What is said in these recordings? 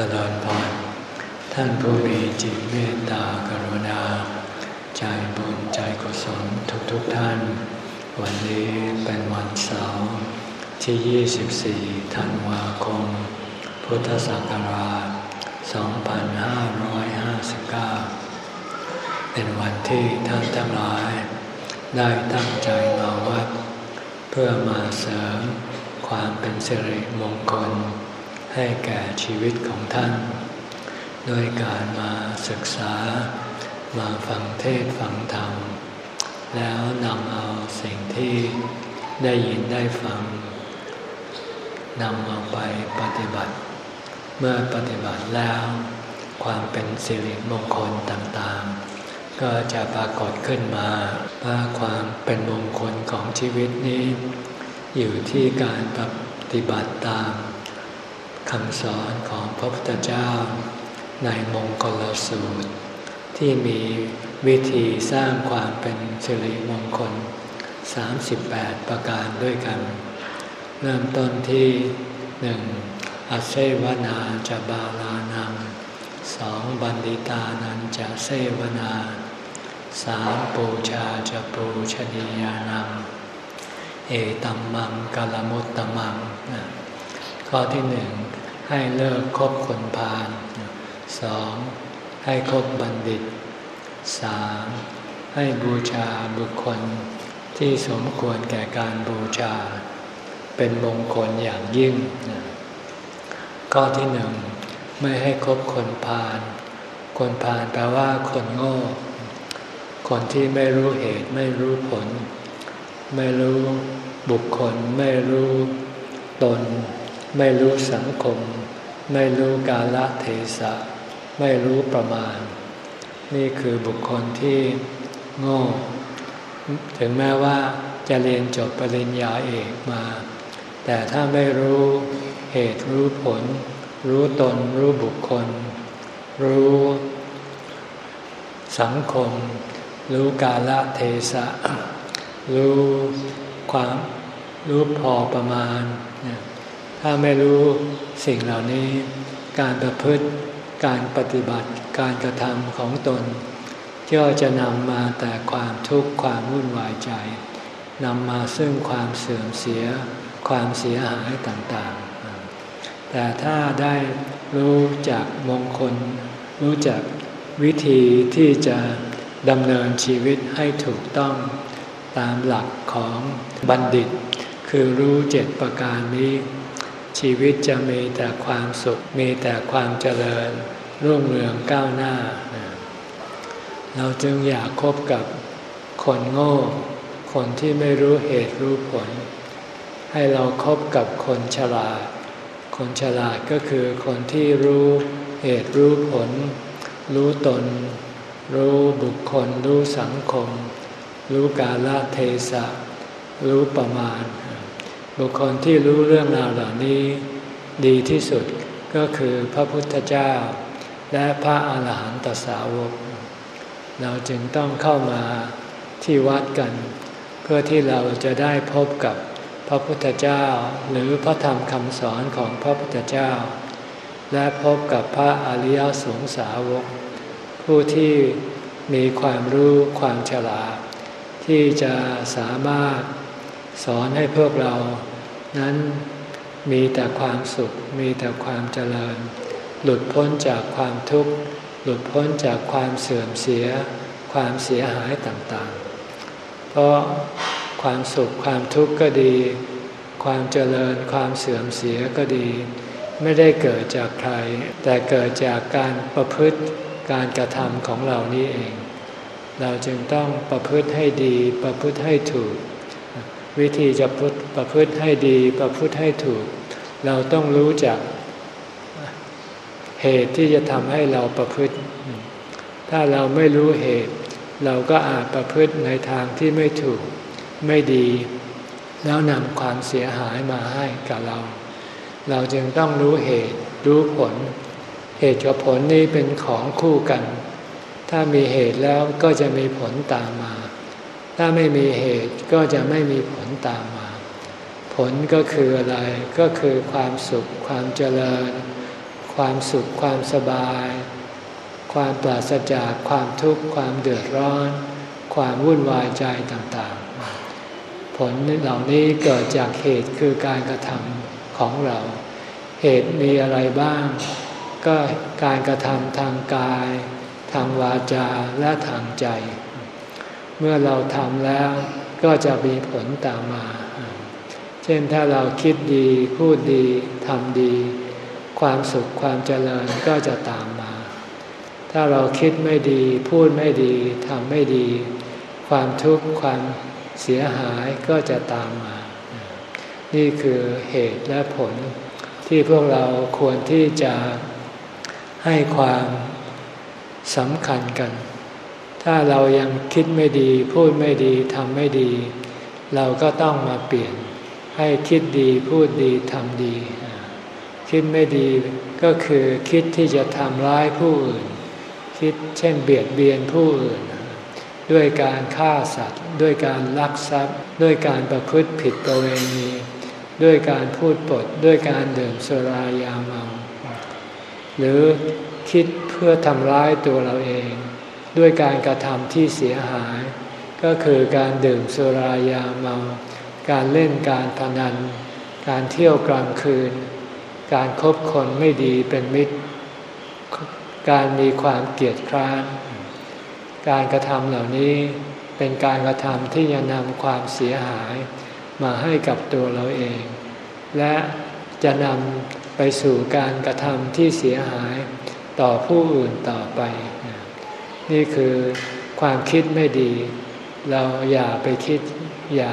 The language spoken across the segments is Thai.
จริญพรท่านผู้มีจิตเมตตากรุณา ใจบุญใจกุศลทุกๆทท่าน วันนี้เป็นวันเสาร์ที่ 24 ธันวาคม พุทธศักราช 2559 เป็นวันที่ท่านทั้งหลาย ได้ตั้งใจมาวัด เพื่อมาเสริมความเป็นสิริมงคล ให้แก่ชีวิตของท่าน โดยการมาศึกษามาฟังเทศฟังธรรม แล้วนำเอาสิ่งที่ได้ยินได้ฟังนำเอาไปปฏิบัติ เมื่อปฏิบัติแล้ว ความเป็นสิริมงคลต่างๆ ก็จะปรากฏขึ้นมาว่าความเป็นมงคลของชีวิตนี้ อยู่ที่การปฏิบัติตาม คำสอนของพระพุทธเจ้า ในมงคลสูตร ที่มีวิธีสร้างความเป็นสิริมงคล 38 ประการด้วยกัน เริ่มต้นที่หนึ่งอัเซวนาจะบาลานังสองบันดิตานันจะเซวนาสามปูชาจะปูชนียานังเอตัมมังกาลมุตตมัง ข้อที่หนึ่ง ให้เลิกคบคนพาลสองให้คบบัณฑิตสามให้บูชาบุคคลที่สมควรแก่การบูชา เป็นมงคลอย่างยิ่ง ข้อที่หนึ่งไม่ให้คบคนพาลคนพาลแปลว่าคนโง่ คนที่ไม่รู้เหตุไม่รู้ผล ไม่รู้บุคคล ไม่รู้ตน ไม่รู้สังคม ไม่รู้กาลเทศะ ไม่รู้ประมาณ นี่คือบุคคลที่โง่ ถึงแม้ว่าจะเรียนจบปริญญาเอกมา แต่ถ้าไม่รู้เหตุรู้ผล รู้ตนรู้บุคคล รู้ สังคม รู้กาลเทศะ รู้ความรู้พอประมาณ ถ้าไม่รู้สิ่งเหล่านี้ การประพฤติ การปฏิบัติ การกระทำของตนก็จะนำมาแต่ความทุกข์ความวุ่นวายใจนำมาซึ่งความเสื่อมเสีย ความเสียหายต่างๆ แต่ถ้าได้รู้จักมงคล รู้จักวิธีที่จะดำเนินชีวิตให้ถูกต้องตามหลักของบัณฑิต คือรู้เจ็ดประการนี้ ชีวิตจะมีแต่ความสุข มีแต่ความเจริญ รุ่งเรืองก้าวหน้า เราจึงอยากคบกับคนโง่ คนที่ไม่รู้เหตุรู้ผล ให้เราครบกับคนฉลาด คนฉลาดก็คือคนที่รู้เหตุรู้ผล รู้ตน รู้บุคคล รู้สังคม รู้กาลเทศะ รู้ประมาณ บุคคลที่รู้เรื่องราวเหล่านี้ ดีที่สุดก็คือพระพุทธเจ้า และพระอาหารหันตสาวก เราจึงต้องเข้ามาที่วัดกัน เพื่อที่เราจะได้พบกับพระพุทธเจ้า หรือพระธรรมคำสอนของพระพุทธเจ้า และพบกับพระอริยสงสาวก ผู้ที่มีความรู้ความฉลาดที่จะสามารถสอนให้พวกเรา นั้นมีแต่ความสุขมีแต่ความเจริญ หลุดพ้นจากความทุกข์ หลุดพ้นจากความเสื่อมเสีย ความเสียหายต่างๆ เพราะความสุขความทุกข์ก็ดี ความเจริญความเสื่อมเสียก็ดี ไม่ได้เกิดจากใคร แต่เกิดจากการประพฤติการกระทำของเรานี้เอง เราจึงต้องประพฤติให้ดีประพฤติให้ถูก วิธีจะประพฤติให้ดีประพฤติให้ถูก เราต้องรู้จักเหตุที่จะทำให้เราประพฤติ ถ้าเราไม่รู้เหตุ เราก็อาจประพฤติในทางที่ไม่ถูกไม่ดี แล้วนำความเสียหายมาให้กับเรา เราจึงต้องรู้เหตุ รู้ผล เหตุกับผลนี้เป็นของคู่กัน ถ้ามีเหตุแล้วก็จะมีผลตามมา ถ้าไม่มีเหตุก็จะไม่มีผลตามมา ผลก็คืออะไรก็คือความสุข ความเจริญ ความสุขความสบาย ความปราศจากความทุกข์ความเดือดร้อน ความวุ่นวายใจต่างๆ ผลเหล่านี้เกิดจากเหตุคือการกระทำของเรา เหตุมีอะไรบ้าง ก็การกระทำทางกาย ทางวาจาและทางใจ เมื่อเราทำแล้วก็จะมีผลตามมา เช่นถ้าเราคิดดีพูดดีทำดี ความสุขความเจริญก็จะตามมา ถ้าเราคิดไม่ดีพูดไม่ดีทำไม่ดี ความทุกข์ความเสียหายก็จะตามมา นี่คือเหตุและผลที่พวกเราควรที่จะให้ความสำคัญกัน ถ้าเรายังคิดไม่ดี พูดไม่ดีทำไม่ดี เราก็ต้องมาเปลี่ยนให้คิดดีพูดดีทำดี คิดไม่ดีก็คือคิดที่จะทำร้ายผู้อื่น คิดเช่นเบียดเบียนผู้อื่น ด้วยการฆ่าสัตว์ ด้วยการลักทรัพย์ ด้วยการประพฤติผิดประเวณี ด้วยการพูดปด ด้วยการดื่มสุรายาเมา หรือคิดเพื่อทำร้ายตัวเราเอง ด้วยการกระทำที่เสียหาย ก็คือการดื่มสุรายาเมา การเล่นการพนัน การเที่ยวกลางคืน การครบคนไม่ดีเป็นมิตร การมีความเกลียดคร้าน การกระทำเหล่านี้เป็นการกระทำที่จะนำความเสียหายมาให้กับตัวเราเอง และจะนำไปสู่การกระทำที่เสียหายต่อผู้อื่นต่อไป นี่คือความคิดไม่ดี เราอย่าไปคิดอย่า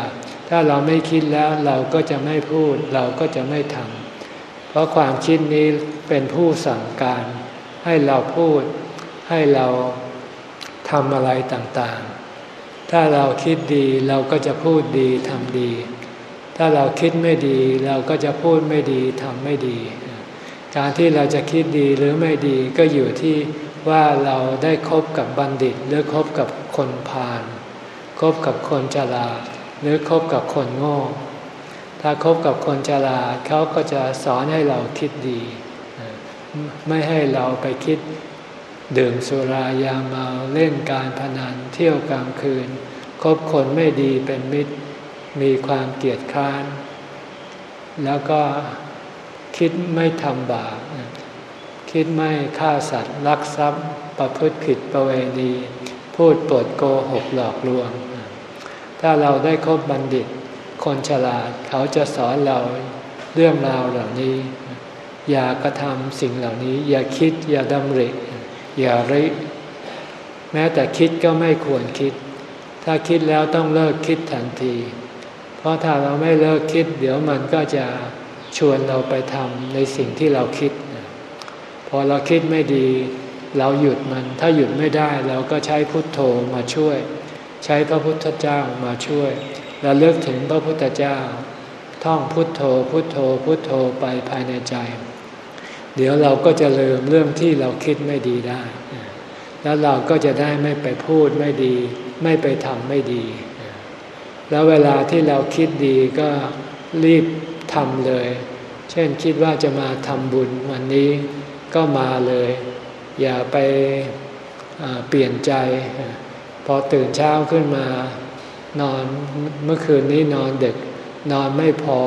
ถ้าเราไม่คิดแล้วเราก็จะไม่พูด เราก็จะไม่ทำเพราะความคิดนี้เป็นผู้สั่งการ ให้เราพูดให้เราทำอะไรต่างๆ ถ้าเราคิดดีเราก็จะพูดดีทำดี ถ้าเราคิดไม่ดีเราก็จะพูดไม่ดีทำไม่ดี การที่เราจะคิดดีหรือไม่ดีก็อยู่ที่ ว่าเราได้คบกับบัณฑิต หรือคบกับคนพาลคบกับคนฉลาดหรือคบกับคนโง่ ถ้าคบกับคนฉลาดเขาก็จะสอนให้เราคิดดี ไม่ให้เราไปคิดดื่มสุรายาเมาเล่นการพนันเที่ยวกลางคืน คบคนไม่ดีเป็นมิตร มีความเกียดคร้าน แล้วก็คิดไม่ทำบาป คิดไม่ฆ่าสัตว์ลักทรัพย์ ประพฤติผิดประเวณี พูดปดโกหกหลอกลวง ถ้าเราได้คบบัณฑิต คนฉลาดเขาจะสอนเราเรื่องราวเหล่านี้ อย่ากระทำสิ่งเหล่านี้ อย่าคิดอย่าดำริ อย่าริ แม้แต่คิดก็ไม่ควรคิด ถ้าคิดแล้วต้องเลิกคิดทันที เพราะถ้าเราไม่เลิกคิด เดี๋ยวมันก็จะชวนเราไปทำในสิ่งที่เราคิด พอเราคิดไม่ดี เราหยุดมัน ถ้าหยุดไม่ได้เราก็ใช้พุทโธมาช่วย ใช้พระพุทธเจ้ามาช่วยเราเลิกถึงพระพุทธเจ้า ท่องพุทโธ พุทโธ พุทโธไปภายในใจ เดี๋ยวเราก็จะลืมเรื่องที่เราคิดไม่ดีได้ แล้วเราก็จะได้ไม่ไปพูดไม่ดี ไม่ไปทำไม่ดี แล้วเวลาที่เราคิดดีก็รีบทำเลย เช่นคิดว่าจะมาทำบุญวันนี้ ก็มาเลย อย่าไปเปลี่ยนใจ พอตื่นเช้าขึ้นมานอนเมื่อคืนนี้นอนดึกนอนไม่พอ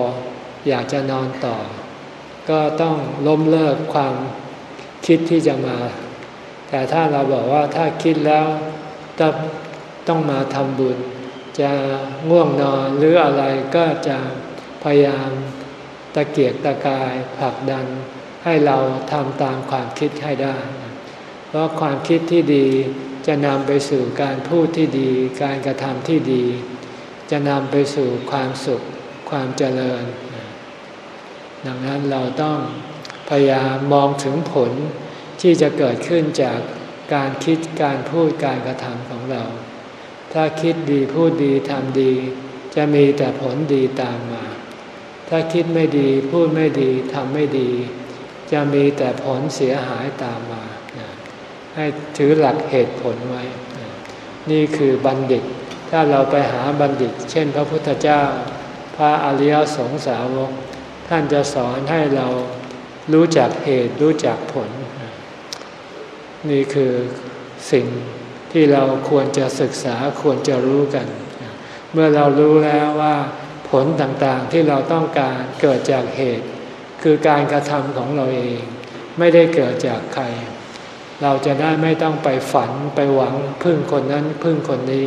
อยากจะนอนต่อ ก็ต้องล้มเลิกความคิดที่จะมา แต่ถ้าเราบอกว่าถ้าคิดแล้วต้องมาทำบุญ จะง่วงนอนหรืออะไรก็จะพยายามตะเกียกตะกายผลักดัน ให้เราทำตามความคิดให้ได้ เพราะความคิดที่ดีจะนำไปสู่การพูดที่ดี การกระทำที่ดี จะนำไปสู่ความสุข ความเจริญ ดังนั้นเราต้องพยายามมองถึงผลที่จะเกิดขึ้นจากการคิดการพูดการกระทำของเรา ถ้าคิดดีพูดดีทำดี จะมีแต่ผลดีตามมา ถ้าคิดไม่ดีพูดไม่ดีทำไม่ดี จะมีแต่ผลเสียหายตามมา ให้ถือหลักเหตุผลไว้ นี่คือบัณฑิต ถ้าเราไปหาบัณฑิต เช่น พระพุทธเจ้า พระอริยสงสาวก ท่านจะสอนให้เรารู้จักเหตุรู้จักผล นี่คือสิ่งที่เราควรจะศึกษาควรจะรู้กัน เมื่อเรารู้แล้วว่าผลต่างๆที่เราต้องการเกิดจากเหตุ คือการกระทำของเราเอง ไม่ได้เกิดจากใคร เราจะได้ไม่ต้องไปฝันไปหวังพึ่งคนนั้นพึ่งคนนี้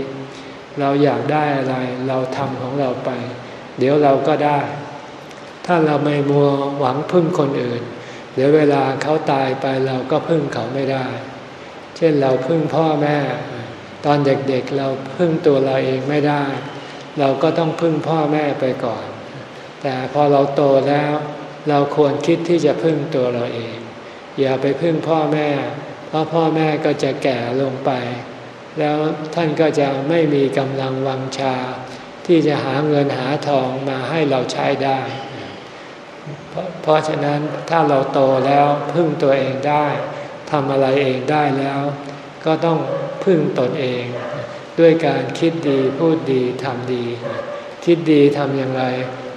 เราอยากได้อะไรเราทำของเราไป เดี๋ยวเราก็ได้ ถ้าเราไม่มัวหวังพึ่งคนอื่น เดี๋ยวเวลาเขาตายไปเราก็พึ่งเขาไม่ได้ เช่นเราพึ่งพ่อแม่ ตอนเด็กๆเเราพึ่งตัวเราเองไม่ได้ เราก็ต้องพึ่งพ่อแม่ไปก่อน แต่พอเราโตแล้ว เราควรคิดที่จะพึ่งตัวเราเอง อย่าไปพึ่งพ่อแม่ เพราะพ่อแม่ก็จะแก่ลงไป แล้วท่านก็จะไม่มีกำลังวังชา ที่จะหาเงินหาทองมาให้เราใช้ได้ เพราะเพราะฉะนั้นถ้าเราโตแล้วพึ่งตัวเองได้ทำอะไรเองได้แล้ว ก็ต้องพึ่งตนเอง ด้วยการคิดดีพูดดีทำดี คิดดีทำอย่างไร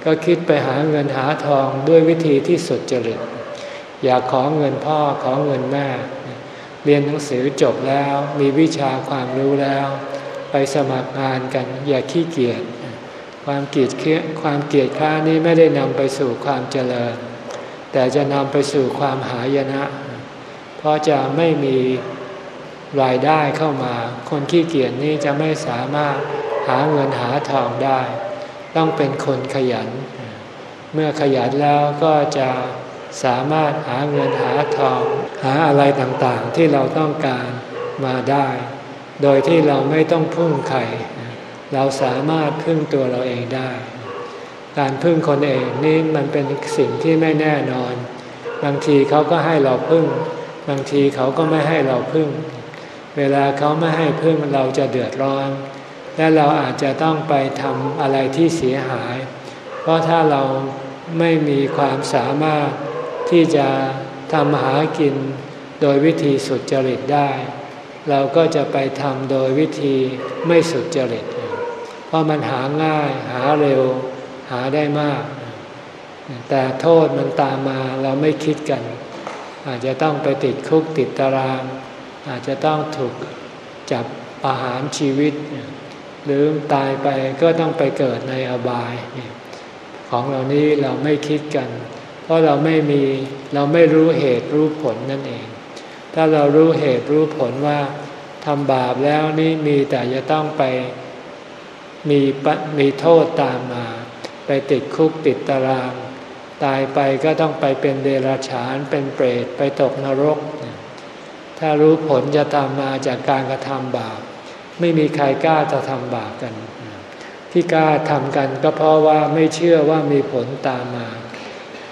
ก็คิดไปหาเงินหาทองด้วยวิธีที่สุดจริต อยากขอเงินพ่อขอเงินแม่ เรียนหนังสือจบแล้ว มีวิชาความรู้แล้ว ไปสมัครงานกัน อย่าขี้เกียจความเกียจความเกียจค้านี้ไม่ได้นำไปสู่ความเจริญ แต่จะนำไปสู่ความหายนะ เพราะจะไม่มีรายได้เข้ามา คนขี้เกียจนี้จะไม่สามารถหาเงินหาทองได้ ต้องเป็นคนขยัน เมื่อขยันแล้วก็จะสามารถหาเงินหาทอง หาอะไรต่างๆที่เราต้องการมาได้ โดยที่เราไม่ต้องพึ่งใคร เราสามารถพึ่งตัวเราเองได้ การพึ่งคนเองนี่มันเป็นสิ่งที่ไม่แน่นอน บางทีเขาก็ให้เราพึ่ง บางทีเขาก็ไม่ให้เราพึ่ง เวลาเขาไม่ให้พึ่งเราจะเดือดร้อน และเราอาจจะต้องไปทำอะไรที่เสียหาย เพราะถ้าเราไม่มีความสามารถที่จะทำหากินโดยวิธีสุดจริตได้ เราก็จะไปทำโดยวิธีไม่สุดจริต เพราะมันหาง่ายหาเร็วหาได้มาก แต่โทษมันตามมาเราไม่คิดกัน อาจจะต้องไปติดคุกติดตาราง อาจจะต้องถูกจับประหารชีวิต หรือตายไปก็ต้องไปเกิดในอบาย ของเหล่านี้เราไม่คิดกัน เพราะเราไม่มีเราไม่รู้เหตุรู้ผลนั่นเอง ถ้าเรารู้เหตุรู้ผลว่าทำบาปแล้วนี่มีแต่จะต้องไปมีมีโทษตามมา ไปติดคุกติดตาราง ตายไปก็ต้องไปเป็นเดรัจฉานเป็นเปรตไปตกนรก ถ้ารู้ผลจะตามมาจากการกระทำบาป ไม่มีใครกล้าจะทำบาปกัน ที่กล้าทำกันก็เพราะว่าไม่เชื่อว่ามีผลตามมา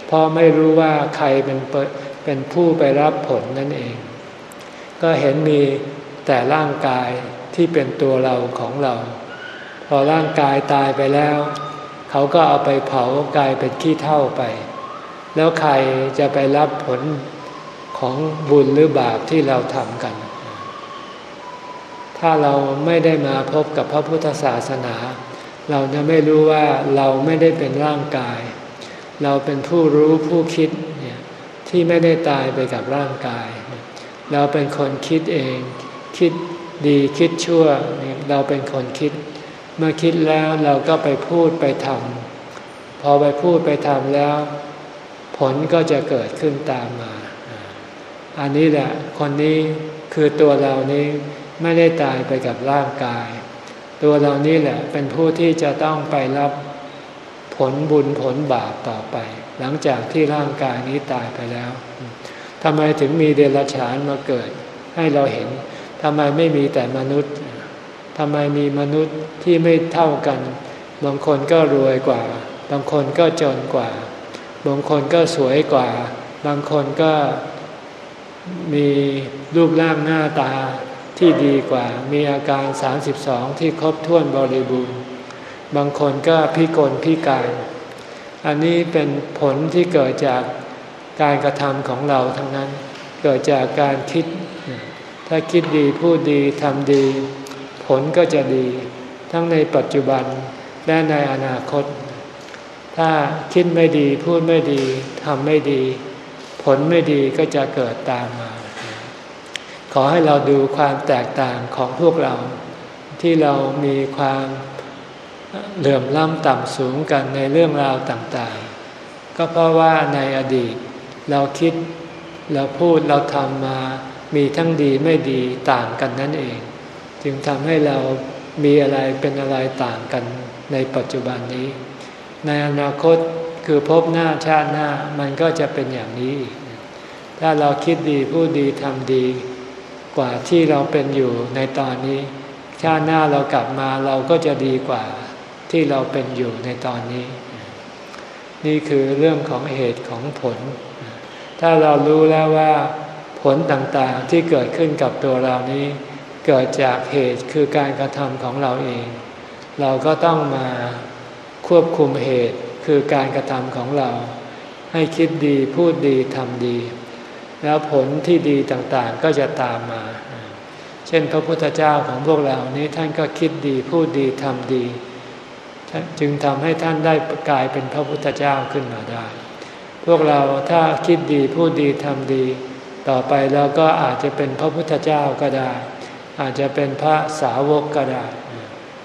เพราะไม่รู้ว่าใครเป็นเป็นผู้ไปรับผลนั่นเอง ก็เห็นมีแต่ร่างกายที่เป็นตัวเราของเรา พอร่างกายตายไปแล้ว เขาก็เอาไปเผากลายเป็นขี้เท่าไป แล้วใครจะไปรับผลของบุญหรือบาปที่เราทำกัน ถ้าเราไม่ได้มาพบกับพระพุทธศาสนา เราจะไม่รู้ว่าเราไม่ได้เป็นร่างกาย เราเป็นผู้รู้ผู้คิดเนี่ยที่ไม่ได้ตายไปกับร่างกาย เราเป็นคนคิดเอง คิดดีคิดชั่วเราเป็นคนคิด เมื่อคิดแล้วเราก็ไปพูดไปทำพอไปพูดไปทำแล้ว ผลก็จะเกิดขึ้นตามมา อันนี้แหละคนนี้คือตัวเรานี้ ไม่ได้ตายไปกับร่างกาย ตัวเรานี่แหละเป็นผู้ที่จะต้องไปรับผลบุญผลบาปต่อไป หลังจากที่ร่างกายนี้ตายไปแล้วทำไมถึงมีเดรัจฉานมาเกิด ให้เราเห็นทำไมไม่มีแต่มนุษย์ทำไมมีมนุษย์ที่ไม่เท่ากัน บางคนก็รวยกว่า บางคนก็จนกว่า บางคนก็สวยกว่า บางคนก็มีรูปร่างหน้าตา ที่ดีกว่ามีอาการ 32 ที่ครบถ้วนบริบูรณ์ บางคนก็พิกลพิการ อันนี้เป็นผลที่เกิดจากการกระทำของเราทั้งนั้น เกิดจากการคิด ถ้าคิดดีพูดดีทำดี ผลก็จะดี ทั้งในปัจจุบันและในอนาคต ถ้าคิดไม่ดีพูดไม่ดีทำไม่ดีผผลไม่ดีก็จะเกิดตามมา ขอให้เราดูความแตกต่างของพวกเรา ที่เรามีความเหลื่อมล้ำต่ำสูงกันในเรื่องราวต่างๆ ก็เพราะว่าในอดีต เราคิดเราพูดเราทำมามีทั้งดีไม่ดีต่างกันนั่นเอง จึงทำให้เรามีอะไรเป็นอะไรต่างกันในปัจจุบันนี้ ในอนาคตคือพบหน้าชาติหน้ามันก็จะเป็นอย่างนี้ ถ้าเราคิดดีพูดดีทำดี กว่าที่เราเป็นอยู่ในตอนนี้ ชาติหน้าเรากลับมาเราก็จะดีกว่าที่เราเป็นอยู่ในตอนนี้ นี่คือเรื่องของเหตุของผล ถ้าเรารู้แล้วว่าผลต่างๆที่เกิดขึ้นกับตัวเรานี้ เกิดจากเหตุคือการกระทำของเราเอง เราก็ต้องมาควบคุมเหตุคือการกระทำของเรา ให้คิดดีพูดดีทำดี แล้วผลที่ดีต่างๆก็จะตามมา เช่นพระพุทธเจ้าของพวกเรานี้ท่านก็คิดดีพูดดีทำดี จึงทำให้ท่านได้กลายเป็นพระพุทธเจ้าขึ้นมาได้ พวกเราถ้าคิดดีพูดดีทำดี ต่อไปเราก็อาจจะเป็นพระพุทธเจ้าก็ได้ อาจจะเป็นพระสาวกก็ได้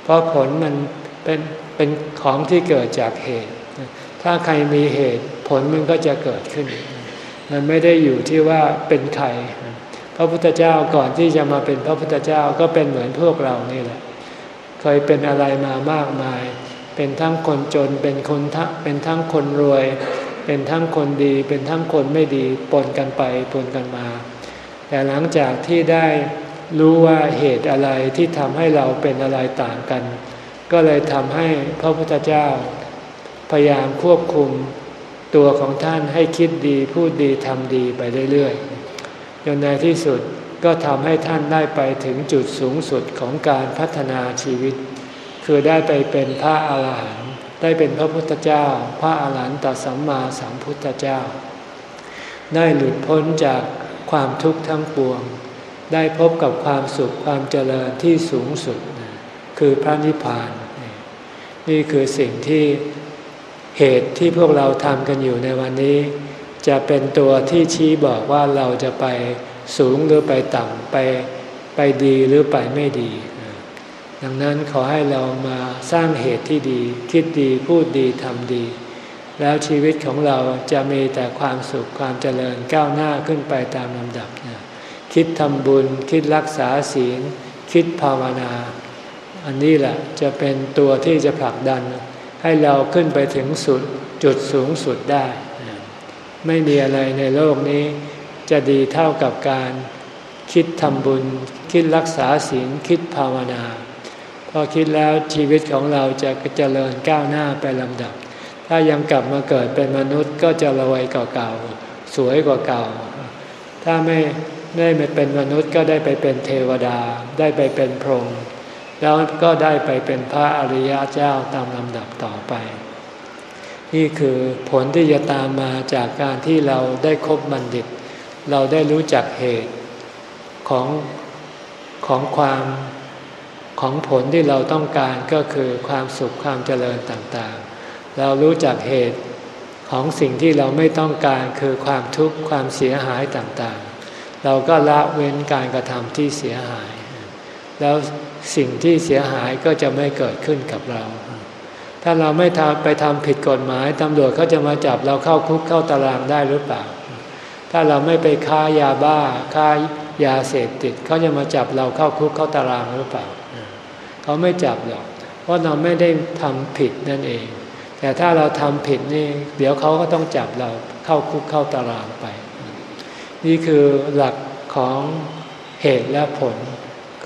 เพราะผลมันเป็นเป็นของที่เกิดจากเหตุ ถ้าใครมีเหตุผลมันก็จะเกิดขึ้น มันไม่ได้อยู่ที่ว่าเป็นใครพระพุทธเจ้าก่อนที่จะมาเป็นพระพุทธเจ้าก็เป็นเหมือนพวกเรานี่แหละ เคยเป็นอะไรมามากมาย เป็นทั้งคนจนเป็นคนทั้งเป็นทั้งคนรวย เป็นทั้งคนดี เป็นทั้งคนไม่ดีปนกันไปปนกันมา แต่หลังจากที่ได้รู้ว่าเหตุอะไรที่ทำให้เราเป็นอะไรต่างกัน ก็เลยทำให้พระพุทธเจ้า พยายามควบคุม ตัวของท่านให้คิดดีพูดดีทำดีไปเรื่อยๆจนในที่สุดก็ทำให้ท่านได้ไปถึงจุดสูงสุดของการพัฒนาชีวิต คือได้ไปเป็นพระอาหารหันต์ได้เป็นพระพุทธเจ้า พระอาหารหันตสัมมาสัมพุทธเจ้า ได้หลุดพ้นจากความทุกข์ทั้งปวง ได้พบกับความสุขความเจริญที่สูงสุด คือพระนิพพาน นี่คือสิ่งที่ เหตุที่พวกเราทำกันอยู่ในวันนี้ จะเป็นตัวที่ชี้บอกว่าเราจะไปสูงหรือไปต่ำไปไปดีหรือไปไม่ดี ดังนั้นขอให้เรามาสร้างเหตุที่ดี คิดดีพูดดีทำดี แล้วชีวิตของเราจะมีแต่ความสุขความเจริญก้าวหน้าขึ้นไปตามลำดับคิดทำบุญ คิดรักษาศีล คิดภาวนา อันนี้แหละจะเป็นตัวที่จะผลักดัน ให้เราขึ้นไปถึงสุดจุดสูงสุดได้ ไม่มีอะไรในโลกนี้ จะดีเท่ากับการคิดทำบุญ คิดรักษาศีลคิดภาวนา พอคิดแล้วชีวิตของเราจะเจริญก้าวหน้าไปลำดับ ถ้ายังกลับมาเกิดเป็นมนุษย์ก็จะรวยกว่าเก่า สวยกว่าเก่า ถ้าไม่ได้ไม่เป็นมนุษย์ก็ได้ไปเป็นเทวดา ได้ไปเป็นพรหม แล้วก็ได้ไปเป็นพระอริยเจ้าตามลำดับต่อไป นี่คือผลที่จะตามมาจากการที่เราได้คบบัณฑิต เราได้รู้จักเหตุของของความของผลที่เราต้องการก็คือความสุขความเจริญต่างๆ เรารู้จักเหตุของสิ่งที่เราไม่ต้องการคือความทุกข์ความเสียหายต่างๆ เราก็ละเว้นการกระทำที่เสียหาย แล้วสิ่งที่เสียหายก็จะไม่เกิดขึ้นกับเรา ถ้าเราไม่ทำไปทำผิดกฎหมายตำรวจเขาจะมาจับเราเข้าคุกเข้าตารางได้หรือเปล่า ถ้าเราไม่ไปค้ายาบ้าค้ายาเสพติดเขาจะมาจับเราเข้าคุกเข้าตารางหรือเปล่า เขาไม่จับหรอก เพราะเราไม่ได้ทำผิดนั่นเอง แต่ถ้าเราทำผิดนี่ เดี๋ยวเขาก็ต้องจับเราเข้าคุกเข้าตารางไป นี่คือหลักของเหตุและผล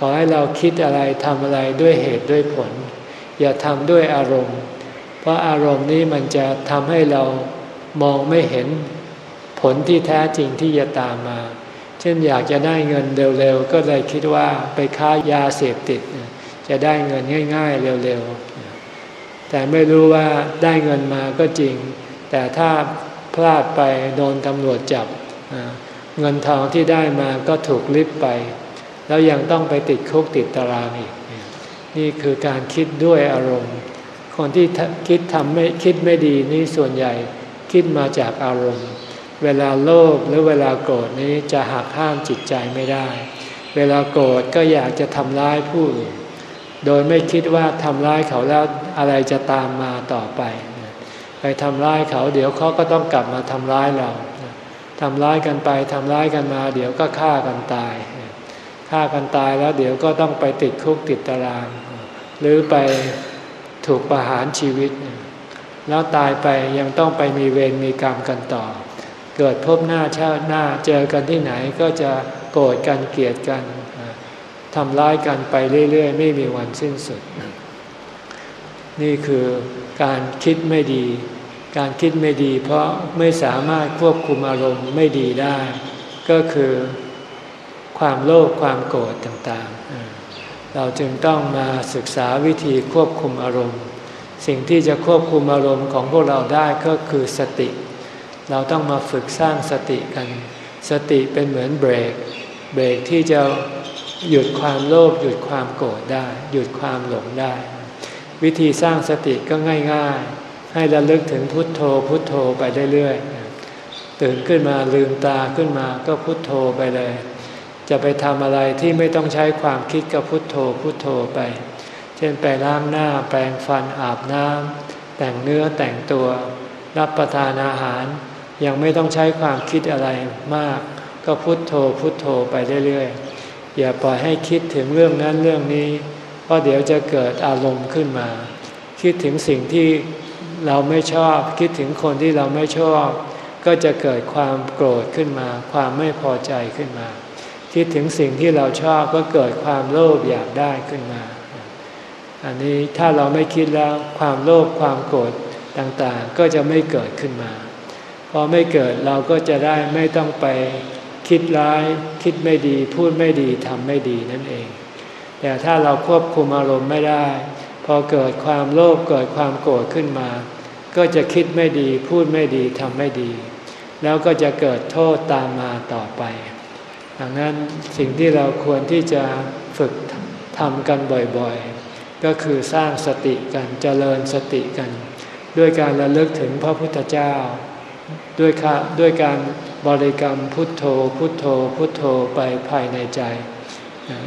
อให้เราคิดอะไรทำอะไรด้วยเหตุด้วยผล อย่าทำด้วยอารมณ์ เพราะอารมณ์นี้มันจะทำให้เรามองไม่เห็นผลที่แท้จริงที่จะตามมา เช่นอยากจะได้เงินเร็วๆ ก็เลยคิดว่าไปค้ายาเสพติด จะได้เงินง่ายๆเร็วๆ แต่ไม่รู้ว่าได้เงินมาก็จริง แต่ถ้าพลาดไปโดนตำรวจจับ เงินทองที่ได้มาก็ถูกลิบไป แล้วยังต้องไปติดคุกติดตารางอีก นี่คือการคิดด้วยอารมณ์ คนที่คิดทำไม่คิดไม่ดีนี่ส่วนใหญ่คิดมาจากอารมณ์ เวลาโลภหรือเวลาโกรธนี้จะหักห้ามจิตใจไม่ได้ เวลาโกรธก็อยากจะทำร้ายผู้อื่น โดยไม่คิดว่าทำร้ายเขาแล้วอะไรจะตามมาต่อไปไปทำร้ายเขาเดี๋ยวเขาก็ต้องกลับมาทำร้ายเราทำร้ายกันไปทำร้ายกันมา เดี๋ยวก็ฆ่ากันตาย ฆ่ากันตายแล้วเดี๋ยวก็ต้องไปติดคุกติดตาราง หรือไปถูกประหารชีวิต แล้วตายไปยังต้องไปมีเวรมีกรรมกันต่อ เกิดพบหน้าชาติหน้าเจอกันที่ไหนก็จะโกรธกันเกลียดกันทำร้ายกันไปเรื่อย ๆ ไม่มีวันสิ้นสุด นี่คือการคิดไม่ดี การคิดไม่ดี เพราะไม่สามารถควบคุมอารมณ์ไม่ดีได้ ก็คือ ความโลภความโกรธต่างๆ เราจึงต้องมาศึกษาวิธีควบคุมอารมณ์ สิ่งที่จะควบคุมอารมณ์ของพวกเราได้ก็คือสติ เราต้องมาฝึกสร้างสติกัน สติเป็นเหมือนเบรก เบรกที่จะหยุดความโลภหยุดความโกรธได้ หยุดความหลงได้ วิธีสร้างสติก็ง่ายๆ ให้ระลึกถึงพุทโธพุทโธไปเรื่อยๆตื่นขึ้นมาลืมตาขึ้นมาก็พุทโธไปเลย จะไปทำอะไรที่ไม่ต้องใช้ความคิดกับพุทโธพุทโธไป เช่นไปล้างหน้าแปรงฟันอาบน้ำแต่งเนื้อแต่งตัว รับประทานอาหาร ยังไม่ต้องใช้ความคิดอะไรมาก ก็พุทโธพุทโธไปเรื่อยๆอย่าปล่อยให้คิดถึงเรื่องนั้นเรื่องนี้ เพราะเดี๋ยวจะเกิดอารมณ์ขึ้นมา คิดถึงสิ่งที่เราไม่ชอบคิดถึงคนที่เราไม่ชอบ ก็จะเกิดความโกรธขึ้นมา ความไม่พอใจขึ้นมา คิดถึงสิ่งที่เราชอบก็เกิดความโลภอยากได้ขึ้นมา อันนี้ถ้าเราไม่คิดแล้วความโลภความโกรธต่างๆ ก็จะไม่เกิดขึ้นมา พอไม่เกิดเราก็จะได้ไม่ต้องไปคิดร้ายคิดไม่ดีพูดไม่ดีทำไม่ดีนั่นเอง แต่ถ้าเราควบคุมอารมณ์ไม่ได้ พอเกิดความโลภเกิดความโกรธขึ้นมา ก็จะคิดไม่ดีพูดไม่ดีทำไม่ดี แล้วก็จะเกิดโทษตามมาต่อไป ดังนั้นสิ่งที่เราควรที่จะฝึกทำกันบ่อยๆ ก็คือสร้างสติกันเจริญสติกัน ด้วยการระลึกถึงพระพุทธเจ้า ด้วยคด้วยการบริกรรมพุทโธ พุทโธ พุทโธไปภายในใจ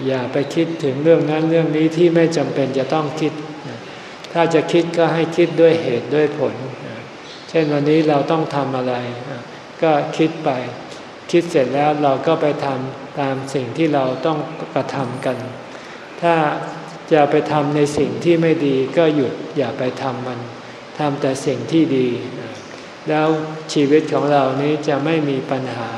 อย่าไปคิดถึงเรื่องนั้นเรื่องนี้ที่ไม่จำเป็นจะต้องคิด ถ้าจะคิดก็ให้คิดด้วยเหตุด้วยผล เช่นวันนี้เราต้องทำอะไร ก็คิดไป คิดเสร็จแล้วเราก็ไปทำตามสิ่งที่เราต้องกระทำกัน ถ้าจะไปทำในสิ่งที่ไม่ดีก็หยุดอย่าไปทำมันทำแต่สิ่งที่ดี แล้วชีวิตของเรานี้จะไม่มีปัญหา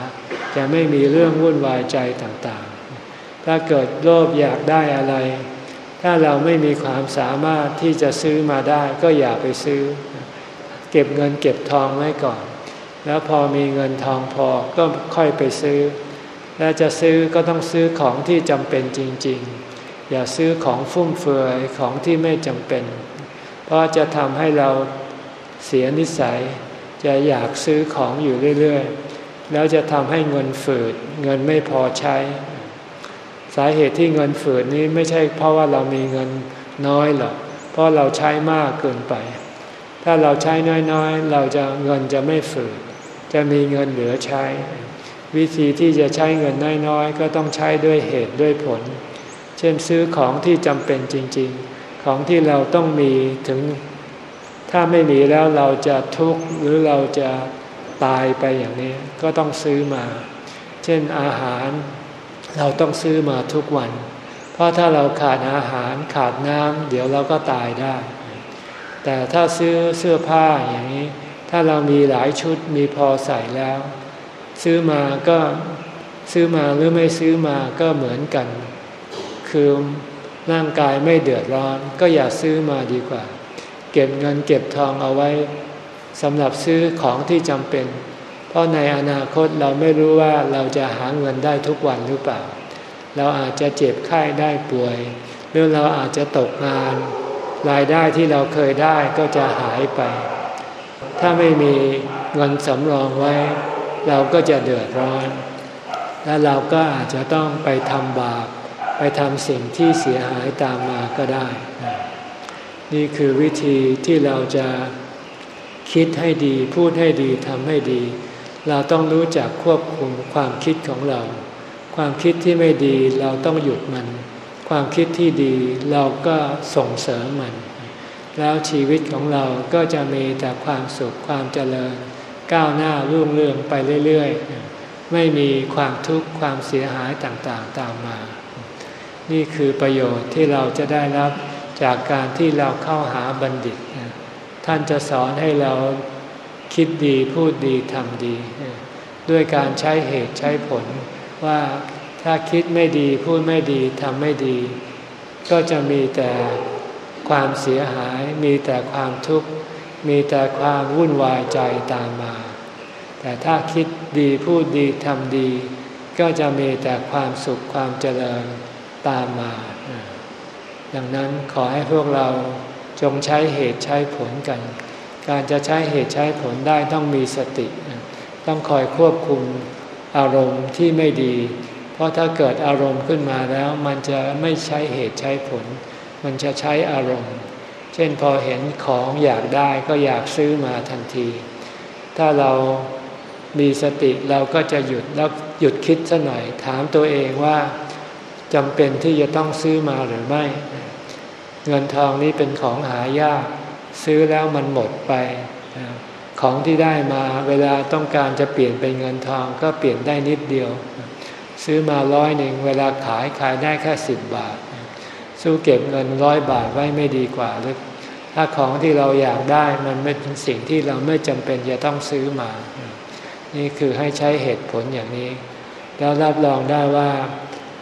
จะไม่มีเรื่องวุ่นวายใจต่างๆ ถ้าเกิดโลภอยากได้อะไร ถ้าเราไม่มีความสามารถที่จะซื้อมาได้ก็อย่าไปซื้อ เก็บเงินเก็บทองไว้ก่อน แล้วพอมีเงินทองพอก็ค่อยไปซื้อ และจะซื้อก็ต้องซื้อของที่จำเป็นจริง ๆ อย่าซื้อของฟุ่มเฟือยของที่ไม่จำเป็น เพราะจะทำให้เราเสียนิสัย จะอยากซื้อของอยู่เรื่อยๆ แล้วจะทำให้เงินฝืด เงินไม่พอใช้ สาเหตุที่เงินฝืดนี้ไม่ใช่เพราะว่าเรามีเงินน้อยหรอกเพราะเราใช้มากเกินไป ถ้าเราใช้น้อยๆ เราจะเงินจะไม่ฝืด จะมีเงินเหลือใช้ วิธีที่จะใช้เงินน้อยๆ ก็ต้องใช้ด้วยเหตุด้วยผล เช่นซื้อของที่จำเป็นจริง ๆ ของที่เราต้องมีถึง ถ้าไม่มีแล้วเราจะทุกข์หรือเราจะตายไปอย่างนี้ก็ต้องซื้อมา เช่นอาหารเราต้องซื้อมาทุกวัน เพราะถ้าเราขาดอาหารขาดน้ำเดี๋ยวเราก็ตายได้ แต่ถ้าซื้อเสื้อผ้าอย่างนี้ ถ้าเรามีหลายชุดมีพอใส่แล้ว ซื้อมาก็ซื้อมาหรือไม่ซื้อมาก็เหมือนกัน คือร่างกายไม่เดือดร้อน ก็อย่าซื้อมาดีกว่า เก็บเงินเก็บทองเอาไว้สำหรับซื้อของที่จำเป็น เพราะในอนาคตเราไม่รู้ว่าเราจะหาเงินได้ทุกวันหรือเปล่า เราอาจจะเจ็บไข้ได้ป่วย หรือเราอาจจะตกงาน รายได้ที่เราเคยได้ก็จะหายไป ถ้าไม่มีเงินสำรองไว้ เราก็จะเดือดร้อน และเราก็อาจจะต้องไปทำบาป ไปทำสิ่งที่เสียหายตามมาก็ได้ นี่คือวิธีที่เราจะคิดให้ดี พูดให้ดีทำให้ดี เราต้องรู้จักควบคุมความคิดของเรา ความคิดที่ไม่ดีเราต้องหยุดมัน ความคิดที่ดีเราก็ส่งเสริมมัน แล้วชีวิตของเราก็จะมีแต่ความสุขความเจริญ ก้าวหน้ารุ่งเรืองไปเรื่อยๆ ไม่มีความทุกข์ความเสียหายต่างๆตามมา นี่คือประโยชน์ที่เราจะได้รับจากการที่เราเข้าหาบัณฑิต ท่านจะสอนให้เราคิดดีพูดดีทำดี ด้วยการใช้เหตุใช้ผลว่าถ้าคิดไม่ดีพูดไม่ดีทำไม่ดี ก็จะมีแต่ ความเสียหายมีแต่ความทุกข์มีแต่ความวุ่นวายใจตามมา แต่ถ้าคิดดีพูดดีทำดี ก็จะมีแต่ความสุขความเจริญตามมา ดังนั้นขอให้พวกเราจงใช้เหตุใช้ผลกัน การจะใช้เหตุใช้ผลได้ต้องมีสติ ต้องคอยควบคุมอารมณ์ที่ไม่ดี เพราะถ้าเกิดอารมณ์ขึ้นมาแล้วมันจะไม่ใช้เหตุใช้ผล มันจะใช้อารมณ์ เช่นพอเห็นของอยากได้ก็อยากซื้อมาทันที ถ้าเรามีสติเราก็จะหยุดแล้วหยุดคิดซะหน่อย ถามตัวเองว่าจำเป็นที่จะต้องซื้อมาหรือไม่ เงินทองนี้เป็นของหายาก ซื้อแล้วมันหมดไป ของที่ได้มาเวลาต้องการจะเปลี่ยนเป็นเงินทองก็เปลี่ยนได้นิดเดียว ซื้อมาร้อยหนึ่งเวลาขายขายได้แค่สิบบาท สู้เก็บเงินร้อยบาทไว้ไม่ดีกว่าหรือถ้าของที่เราอยากได้มันไม่เป็นสิ่งที่เราไม่จำเป็นจะต้องซื้อมา นี่คือให้ใช้เหตุผลอย่างนี้ แล้วรับรองได้ว่า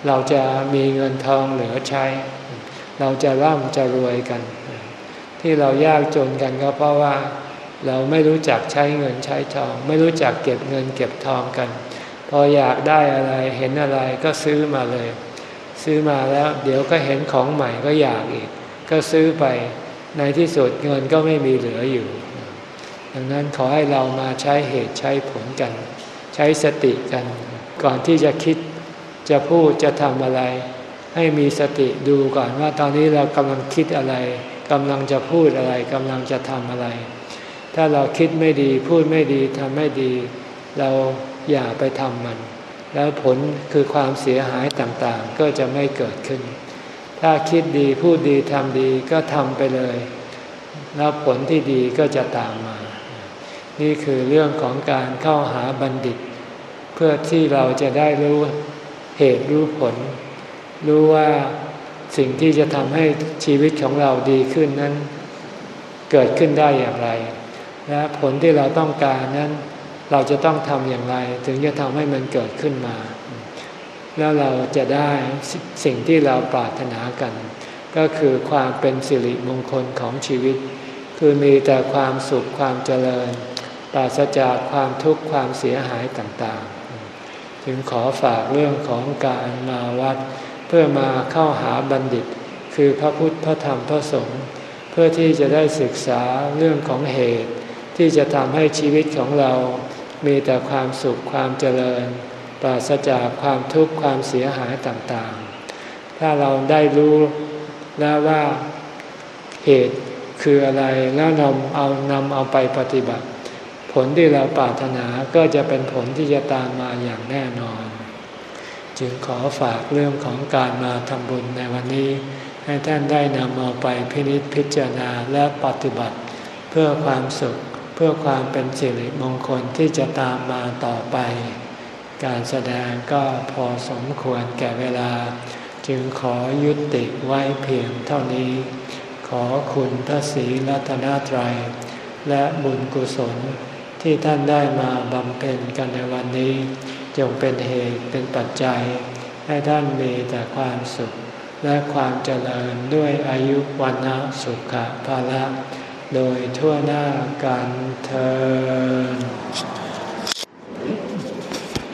เราจะมีเงินทองเหลือใช้ เราจะร่ำจะรวยกัน ที่เรายากจนกันก็เพราะว่าเราไม่รู้จักใช้เงินใช้ทอง ไม่รู้จักเก็บเงินเก็บทองกัน พออยากได้อะไรเห็นอะไรก็ซื้อมาเลย ซื้อมาแล้วเดี๋ยวก็เห็นของใหม่ก็อยากอีก ก็ซื้อไปในที่สุดเงินก็ไม่มีเหลืออยู่ ดังนั้นขอให้เรามาใช้เหตุใช้ผลกัน ใช้สติกัน ก่อนที่จะคิดจะพูดจะทำอะไร ให้มีสติดูก่อนว่าตอนนี้เรากำลังคิดอะไรกำลังจะพูดอะไรกำลังจะทำอะไร ถ้าเราคิดไม่ดีพูดไม่ดีทำไม่ดี เราอย่าไปทำมัน แล้วผลคือความเสียหายต่างๆ ก็จะไม่เกิดขึ้น ถ้าคิดดีพูดดีทำดีก็ทำไปเลย แล้วผลที่ดีก็จะตามมา นี่คือเรื่องของการเข้าหาบัณฑิต เพื่อที่เราจะได้รู้เหตุรู้ผล รู้ว่าสิ่งที่จะทำให้ชีวิตของเราดีขึ้นนั้น เกิดขึ้นได้อย่างไร และผลที่เราต้องการนั้น เราจะต้องทำอย่างไร ถึงจะทำให้มันเกิดขึ้นมา แล้วเราจะได้สิ่งที่เราปรารถนากัน ก็คือความเป็นสิริมงคลของชีวิต คือมีแต่ความสุขความเจริญ ปราศจากความทุกข์ความเสียหายต่างๆ จึงขอฝากเรื่องของการมาวัด เพื่อมาเข้าหาบัณฑิต คือพระพุทธพระธรรมพระสงฆ์เพื่อที่จะได้ศึกษาเรื่องของเหตุ ที่จะทำให้ชีวิตของเรา มีแต่ความสุขความเจริญ ปราศจากความทุกข์ความเสียหายต่างๆ ถ้าเราได้รู้แล้วว่าเหตุคืออะไรแล้วนำเอานำเอาไปปฏิบัติ ผลที่เราปรารถนาก็จะเป็นผลที่จะตามมาอย่างแน่นอน จึงขอฝากเรื่องของการมาทำบุญในวันนี้ ให้ท่านได้นำเอาไปพินิจพิจารณาและปฏิบัติ เพื่อความสุข เพื่อความเป็นสิริมงคลที่จะตามมาต่อไป การแสดงก็พอสมควรแก่เวลา จึงขอยุติไว้เพียงเท่านี้ ขอคุณพระศรีรัตนตรัย และบุญกุศลที่ท่านได้มาบำเพ็ญกันในวันนี้ จงเป็นเหตุเป็นปัจจัย ให้ท่านมีแต่ความสุขและความเจริญด้วยอายุวันนะสุขภาละ โดยทั่วหน้ากันเธอ